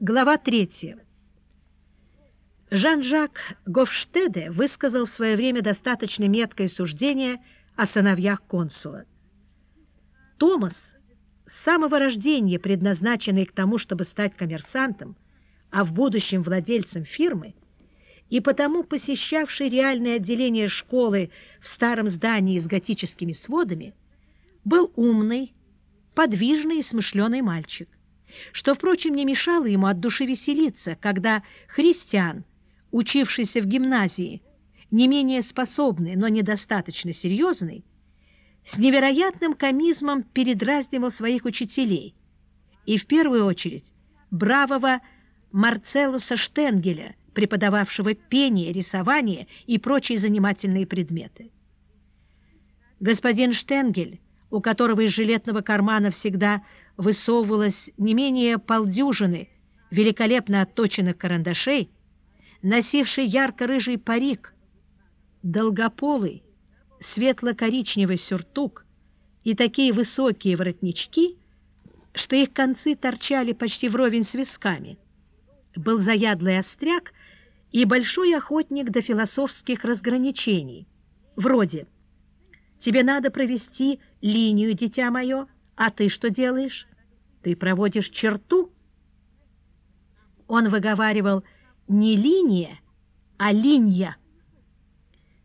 Глава 3. Жан-Жак Гофштеде высказал в свое время достаточно меткое суждение о сыновьях консула. Томас, с самого рождения предназначенный к тому, чтобы стать коммерсантом, а в будущем владельцем фирмы, и потому посещавший реальное отделение школы в старом здании с готическими сводами, был умный, подвижный и смышленый мальчик что, впрочем, не мешало ему от души веселиться, когда христиан, учившийся в гимназии, не менее способный, но недостаточно серьезный, с невероятным комизмом передразнивал своих учителей, и в первую очередь бравого Марцелуса Штенгеля, преподававшего пение, рисование и прочие занимательные предметы. Господин Штенгель, у которого из жилетного кармана всегда высовывалось не менее полдюжины великолепно отточенных карандашей, носивший ярко-рыжий парик, долгополый, светло-коричневый сюртук и такие высокие воротнички, что их концы торчали почти вровень с висками, был заядлый остряк и большой охотник до философских разграничений, вроде «Тебе надо провести линию, дитя мое», а ты что делаешь? Ты проводишь черту? Он выговаривал не линия, а линья.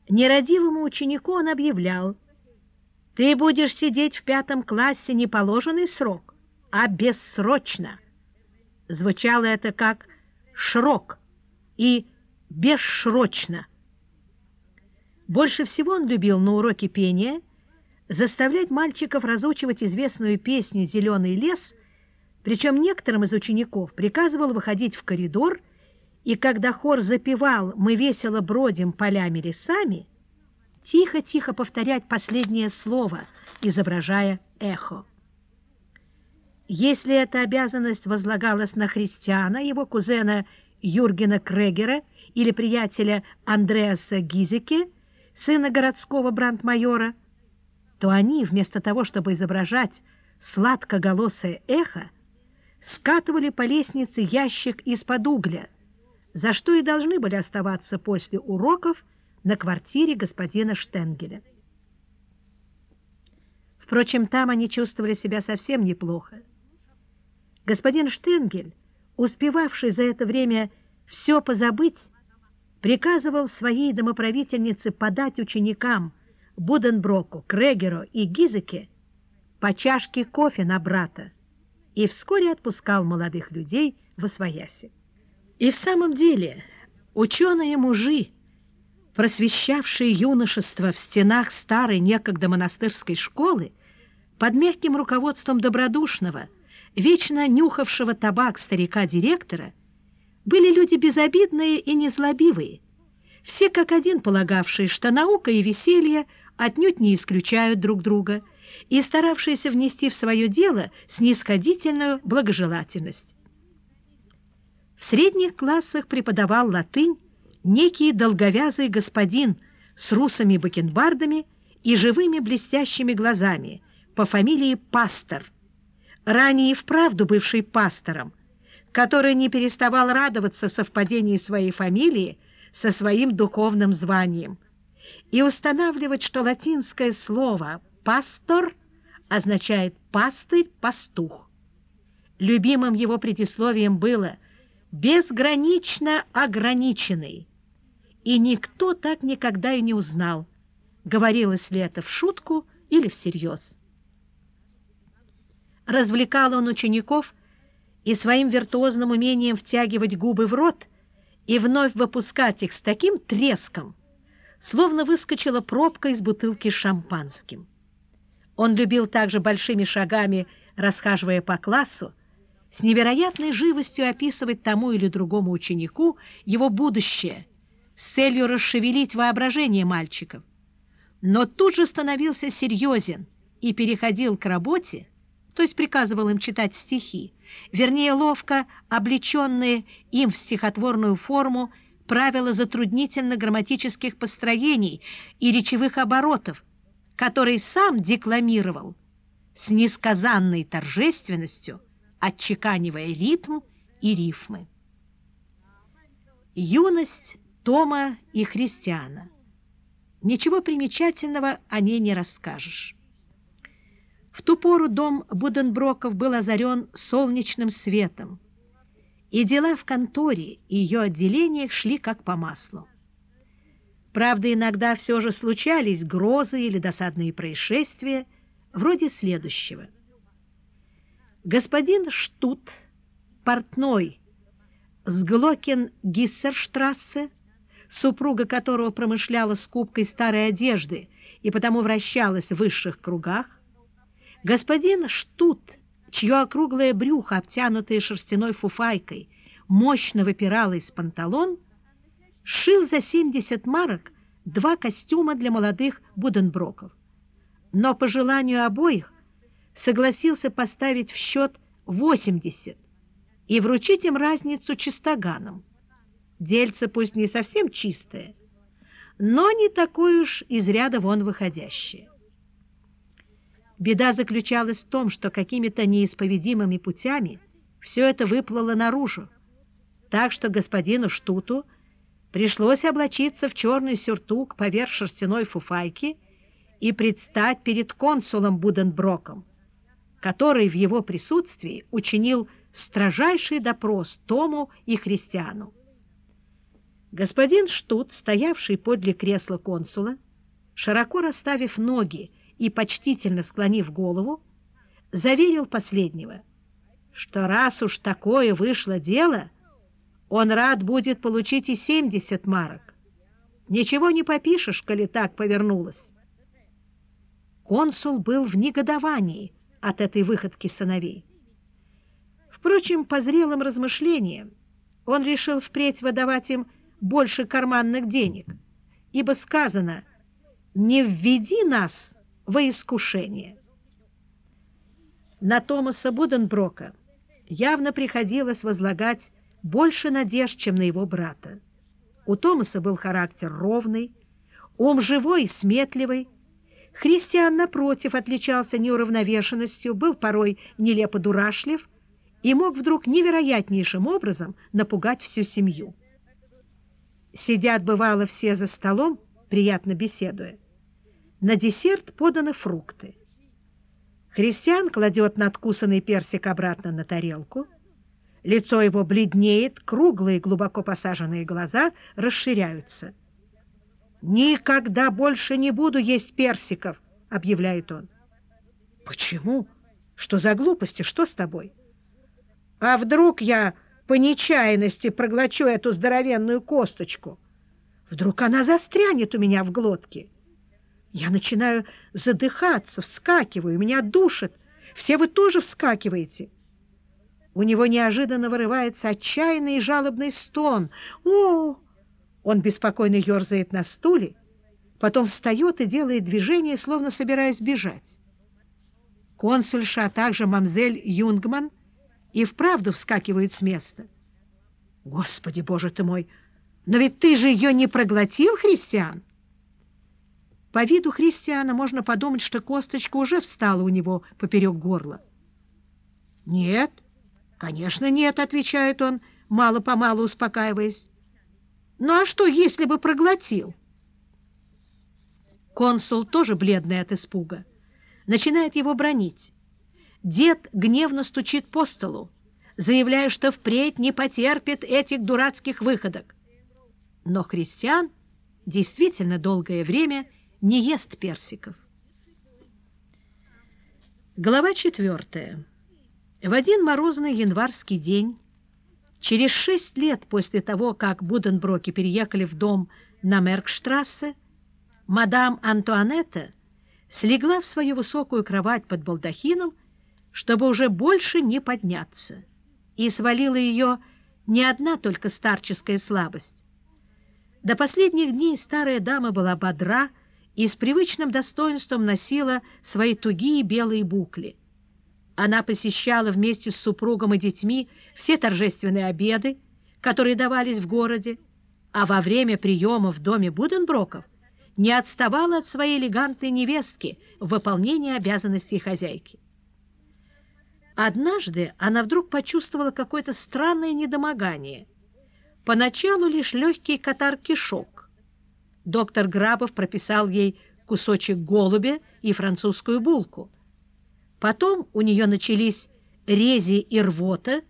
Нерадивому ученику он объявлял, ты будешь сидеть в пятом классе не положенный срок, а бессрочно. Звучало это как «шрок» и «бесшрочно». Больше всего он любил на уроке пения – заставлять мальчиков разучивать известную песню «Зеленый лес», причем некоторым из учеников приказывал выходить в коридор, и когда хор запевал «Мы весело бродим полями лесами», тихо-тихо повторять последнее слово, изображая эхо. Если эта обязанность возлагалась на христиана, его кузена Юргена Крегера или приятеля Андреаса Гизеке, сына городского брандмайора, то они, вместо того, чтобы изображать сладкоголосое эхо, скатывали по лестнице ящик из-под угля, за что и должны были оставаться после уроков на квартире господина Штенгеля. Впрочем, там они чувствовали себя совсем неплохо. Господин Штенгель, успевавший за это время все позабыть, приказывал своей домоправительнице подать ученикам Буденброку, Крегеру и Гизеке по чашке кофе на брата и вскоре отпускал молодых людей в освояси. И в самом деле ученые-мужи, просвещавшие юношество в стенах старой некогда монастырской школы, под мягким руководством добродушного, вечно нюхавшего табак старика-директора, были люди безобидные и незлобивые, все как один полагавшие, что наука и веселье – отнюдь не исключают друг друга и старавшиеся внести в свое дело снисходительную благожелательность. В средних классах преподавал латынь некий долговязый господин с русыми бакенбардами и живыми блестящими глазами по фамилии Пастор, ранее и вправду бывший пастором, который не переставал радоваться совпадению своей фамилии со своим духовным званием и устанавливать, что латинское слово «пастор» означает «пастырь, пастух». Любимым его предисловием было «безгранично ограниченный», и никто так никогда и не узнал, говорилось ли это в шутку или всерьез. Развлекал он учеников и своим виртуозным умением втягивать губы в рот и вновь выпускать их с таким треском, словно выскочила пробка из бутылки с шампанским. Он любил также большими шагами, расхаживая по классу, с невероятной живостью описывать тому или другому ученику его будущее с целью расшевелить воображение мальчиков. Но тут же становился серьезен и переходил к работе, то есть приказывал им читать стихи, вернее, ловко облеченные им в стихотворную форму правила затруднительно-грамматических построений и речевых оборотов, который сам декламировал с несказанной торжественностью, отчеканивая ритм и рифмы. Юность Тома и Христиана. Ничего примечательного о ней не расскажешь. В ту пору дом Буденброков был озарен солнечным светом, и дела в конторе и ее отделениях шли как по маслу. Правда, иногда все же случались грозы или досадные происшествия, вроде следующего. Господин Штут, портной с Глокен-Гиссерштрассе, супруга которого промышляла скупкой старой одежды и потому вращалась в высших кругах, господин Штут, чье округлое брюхо, обтянутое шерстяной фуфайкой, мощно выпирало из панталон, шил за 70 марок два костюма для молодых Буденброков. Но по желанию обоих согласился поставить в счет 80 и вручить им разницу чистоганом. Дельце пусть не совсем чистое, но не такое уж из ряда вон выходящее. Беда заключалась в том, что какими-то неисповедимыми путями все это выплыло наружу, так что господину Штуту пришлось облачиться в черный сюртук поверх шерстяной фуфайки и предстать перед консулом Буденброком, который в его присутствии учинил строжайший допрос Тому и Христиану. Господин Штут, стоявший подле кресла консула, широко расставив ноги и почтительно склонив голову, заверил последнего, что раз уж такое вышло дело, он рад будет получить и 70 марок. Ничего не попишешь, коли так повернулось. Консул был в негодовании от этой выходки сыновей. Впрочем, по зрелым размышлениям он решил впредь выдавать им больше карманных денег, ибо сказано «не введи нас во искушение». На Томаса Буденброка явно приходилось возлагать больше надежд, чем на его брата. У Томаса был характер ровный, ум живой и сметливый. Христиан, напротив, отличался неуравновешенностью, был порой нелепо дурашлив и мог вдруг невероятнейшим образом напугать всю семью. Сидят, бывало, все за столом, приятно беседуя. На десерт поданы фрукты. Христиан кладет надкусанный персик обратно на тарелку. Лицо его бледнеет, круглые глубоко посаженные глаза расширяются. «Никогда больше не буду есть персиков!» — объявляет он. «Почему? Что за глупости? Что с тобой?» «А вдруг я по нечаянности проглочу эту здоровенную косточку. Вдруг она застрянет у меня в глотке. Я начинаю задыхаться, вскакиваю, меня душит. Все вы тоже вскакиваете. У него неожиданно вырывается отчаянный и жалобный стон. О! Он беспокойно ерзает на стуле, потом встает и делает движение, словно собираясь бежать. Консульша, а также мамзель Юнгман — и вправду вскакивает с места. Господи, боже ты мой! Но ведь ты же ее не проглотил, Христиан? По виду Христиана можно подумать, что косточка уже встала у него поперек горла. Нет, конечно, нет, отвечает он, мало-помалу успокаиваясь. Ну а что, если бы проглотил? Консул, тоже бледный от испуга, начинает его бронить. Дед гневно стучит по столу, заявляя, что впредь не потерпит этих дурацких выходок. Но христиан действительно долгое время не ест персиков. Глава четвертая. В один морозный январский день, через шесть лет после того, как Буденброки переехали в дом на Меркштрассе, мадам Антуанетта слегла в свою высокую кровать под балдахином чтобы уже больше не подняться, и свалила ее не одна только старческая слабость. До последних дней старая дама была бодра и с привычным достоинством носила свои тугие белые букли. Она посещала вместе с супругом и детьми все торжественные обеды, которые давались в городе, а во время приема в доме Буденброков не отставала от своей элегантной невестки в выполнении обязанностей хозяйки. Однажды она вдруг почувствовала какое-то странное недомогание. Поначалу лишь легкий катар-кишок. Доктор Грабов прописал ей кусочек голубя и французскую булку. Потом у нее начались рези и рвота,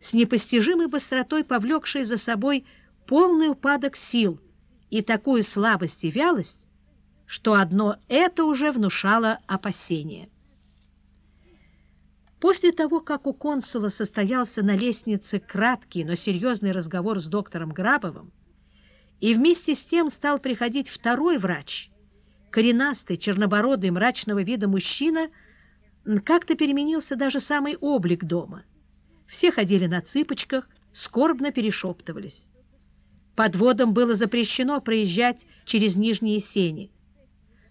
с непостижимой быстротой повлекшие за собой полный упадок сил и такую слабость и вялость, что одно это уже внушало опасения. После того, как у консула состоялся на лестнице краткий, но серьезный разговор с доктором Грабовым, и вместе с тем стал приходить второй врач, коренастый, чернобородый, мрачного вида мужчина, как-то переменился даже самый облик дома. Все ходили на цыпочках, скорбно перешептывались. Подводам было запрещено проезжать через нижние сени.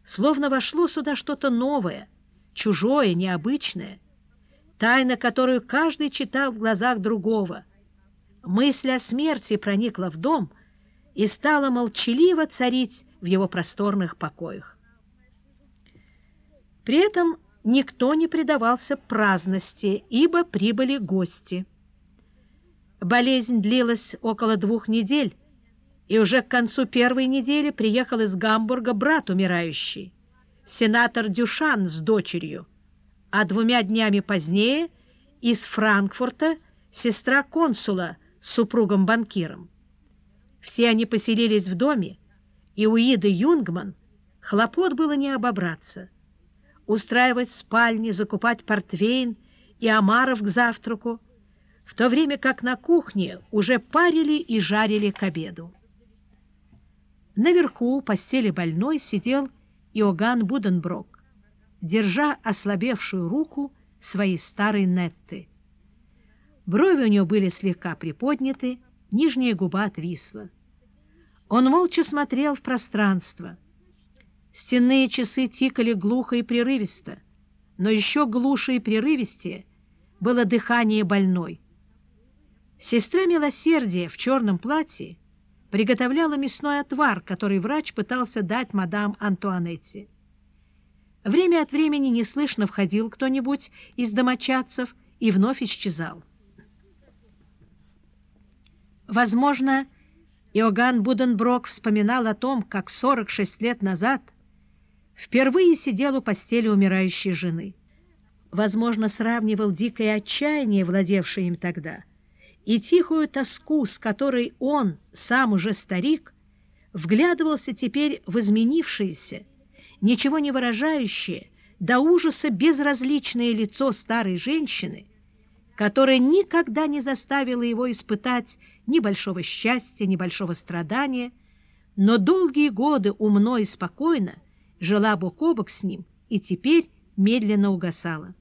Словно вошло сюда что-то новое, чужое, необычное, тайна, которую каждый читал в глазах другого. Мысль о смерти проникла в дом и стала молчаливо царить в его просторных покоях. При этом никто не предавался праздности, ибо прибыли гости. Болезнь длилась около двух недель, и уже к концу первой недели приехал из Гамбурга брат умирающий, сенатор Дюшан с дочерью, а двумя днями позднее из Франкфурта сестра консула с супругом-банкиром. Все они поселились в доме, и у Иды Юнгман хлопот было не обобраться. Устраивать спальни, закупать портвейн и омаров к завтраку, в то время как на кухне уже парили и жарили к обеду. Наверху у постели больной сидел Иоганн Буденброк держа ослабевшую руку своей старой Нетты. Брови у него были слегка приподняты, нижняя губа отвисла. Он молча смотрел в пространство. Стенные часы тикали глухо и прерывисто, но еще глуше и прерывистее было дыхание больной. Сестра милосердия в черном платье приготовляла мясной отвар, который врач пытался дать мадам Антуанетте. Время от времени неслышно входил кто-нибудь из домочадцев и вновь исчезал. Возможно, Иоганн Буденброк вспоминал о том, как 46 лет назад впервые сидел у постели умирающей жены. Возможно, сравнивал дикое отчаяние, владевшее им тогда, и тихую тоску, с которой он, сам уже старик, вглядывался теперь в изменившиеся, ничего не выражающее, до ужаса безразличное лицо старой женщины, которая никогда не заставила его испытать ни большого счастья, ни большого страдания, но долгие годы умно и спокойно жила бок о бок с ним и теперь медленно угасала.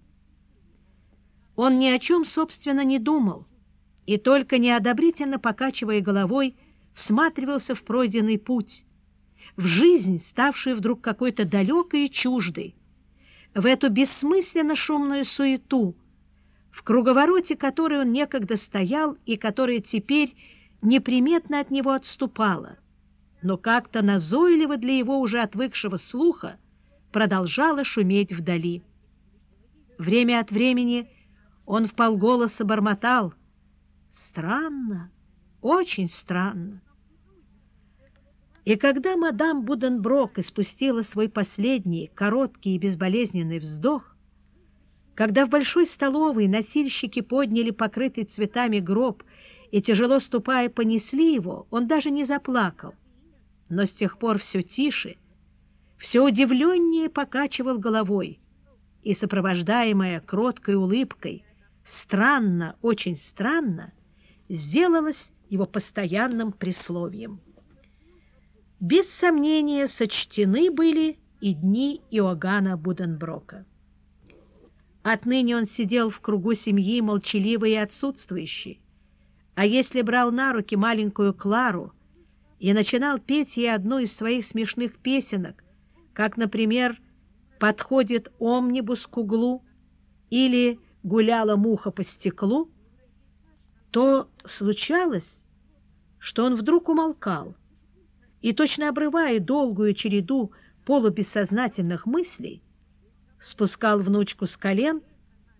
Он ни о чем, собственно, не думал, и только неодобрительно покачивая головой, всматривался в пройденный путь, в жизнь, ставшую вдруг какой-то далекой и чуждой, в эту бессмысленно шумную суету, в круговороте которой он некогда стоял и которая теперь неприметно от него отступала, но как-то назойливо для его уже отвыкшего слуха продолжала шуметь вдали. Время от времени он вполголоса бормотал «Странно, очень странно». И когда мадам Буденброк испустила свой последний, короткий и безболезненный вздох, когда в большой столовой носильщики подняли покрытый цветами гроб и, тяжело ступая, понесли его, он даже не заплакал, но с тех пор все тише, все удивленнее покачивал головой и, сопровождаемая кроткой улыбкой, странно, очень странно, сделалось его постоянным присловием. Без сомнения сочтены были и дни Иоганна Буденброка. Отныне он сидел в кругу семьи молчаливый и отсутствующий, а если брал на руки маленькую Клару и начинал петь ей одну из своих смешных песенок, как, например, «Подходит омнибус к углу» или «Гуляла муха по стеклу», то случалось, что он вдруг умолкал, и, точно обрывая долгую череду полубессознательных мыслей, спускал внучку с колен,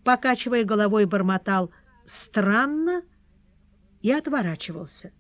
покачивая головой, бормотал «странно» и отворачивался.